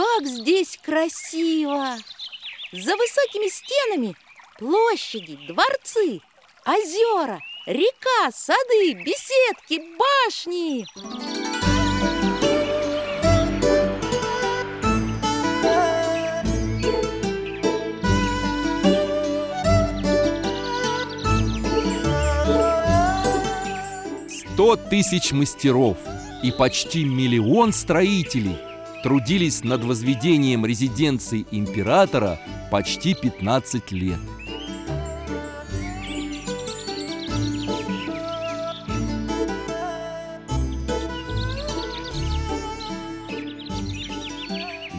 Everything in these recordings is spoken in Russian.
Как здесь красиво! За высокими стенами площади, дворцы, озера, река, сады, беседки, башни. Сто тысяч мастеров и почти миллион строителей трудились над возведением резиденции императора почти 15 лет.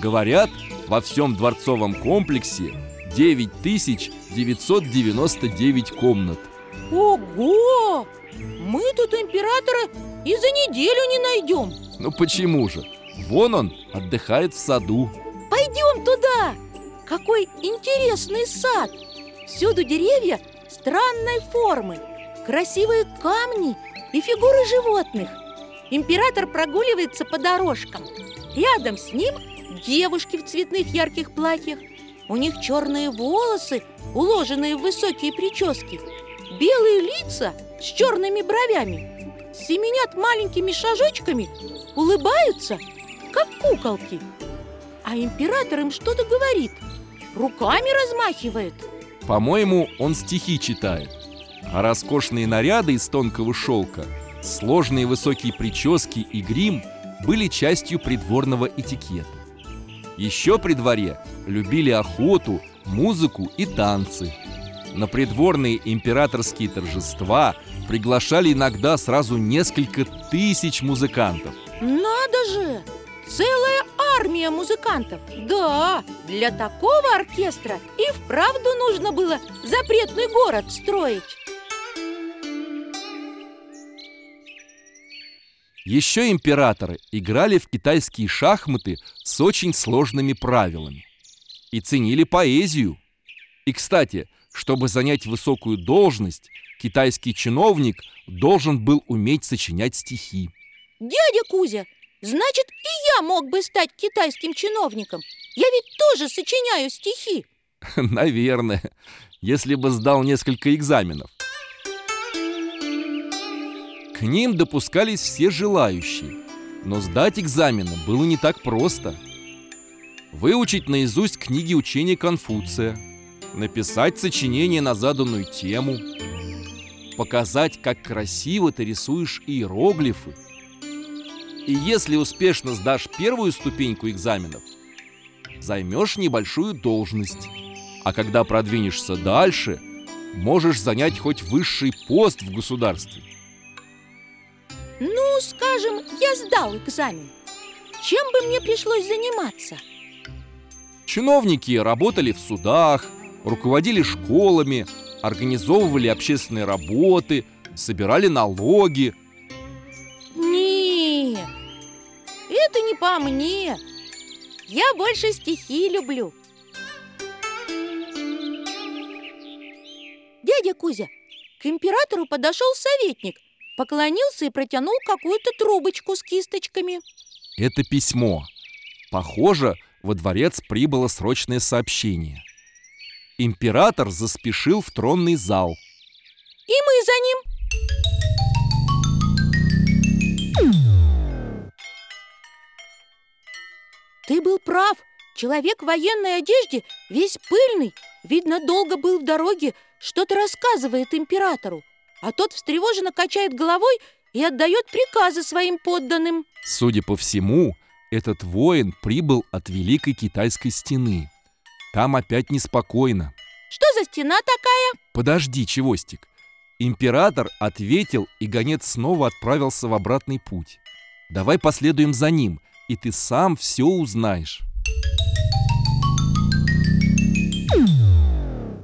Говорят, во всем дворцовом комплексе 9999 комнат. Ого! Мы тут императора и за неделю не найдем Ну почему же? Вон он отдыхает в саду. Пойдем туда! Какой интересный сад! Всюду деревья странной формы Красивые камни и фигуры животных Император прогуливается по дорожкам Рядом с ним девушки в цветных ярких платьях У них черные волосы, уложенные в высокие прически Белые лица с черными бровями Семенят маленькими шажочками, улыбаются, как куколки А император им что-то говорит Руками размахивает По-моему, он стихи читает. А роскошные наряды из тонкого шелка, сложные высокие прически и грим были частью придворного этикета. Еще при дворе любили охоту, музыку и танцы. На придворные императорские торжества приглашали иногда сразу несколько тысяч музыкантов. Надо же! Целая армия музыкантов Да, для такого оркестра и вправду нужно было запретный город строить Еще императоры играли в китайские шахматы с очень сложными правилами и ценили поэзию. И, кстати, чтобы занять высокую должность, китайский чиновник должен был уметь сочинять стихи. Дядя Кузя, значит и я мог бы стать китайским чиновником Я ведь тоже сочиняю стихи Наверное, если бы сдал несколько экзаменов. К ним допускались все желающие, но сдать экзамены было не так просто. Выучить наизусть книги учения Конфуция, написать сочинение на заданную тему, показать, как красиво ты рисуешь иероглифы. И если успешно сдашь первую ступеньку экзаменов, займешь небольшую должность. А когда продвинешься дальше, можешь занять хоть высший пост в государстве. Ну, скажем, я сдал экзамен Чем бы мне пришлось заниматься? Чиновники работали в судах, руководили школами, организовывали общественные работы, собирали налоги. По мне Я больше стихи люблю Дядя Кузя, к императору подошел советник Поклонился и протянул какую-то трубочку с кисточками Это письмо. Похоже, во дворец прибыло срочное сообщение. Император заспешил в тронный зал. И мы за ним Ты был прав Человек в военной одежде, весь пыльный Видно, долго был в дороге Что-то рассказывает императору А тот встревоженно качает головой И отдает приказы своим подданным Судя по всему, этот воин прибыл от Великой Китайской стены. Там опять неспокойно. Что за стена такая? Подожди, Чевостик. Император ответил, и гонец снова отправился в обратный путь. Давай последуем за ним, и ты сам все узнаешь.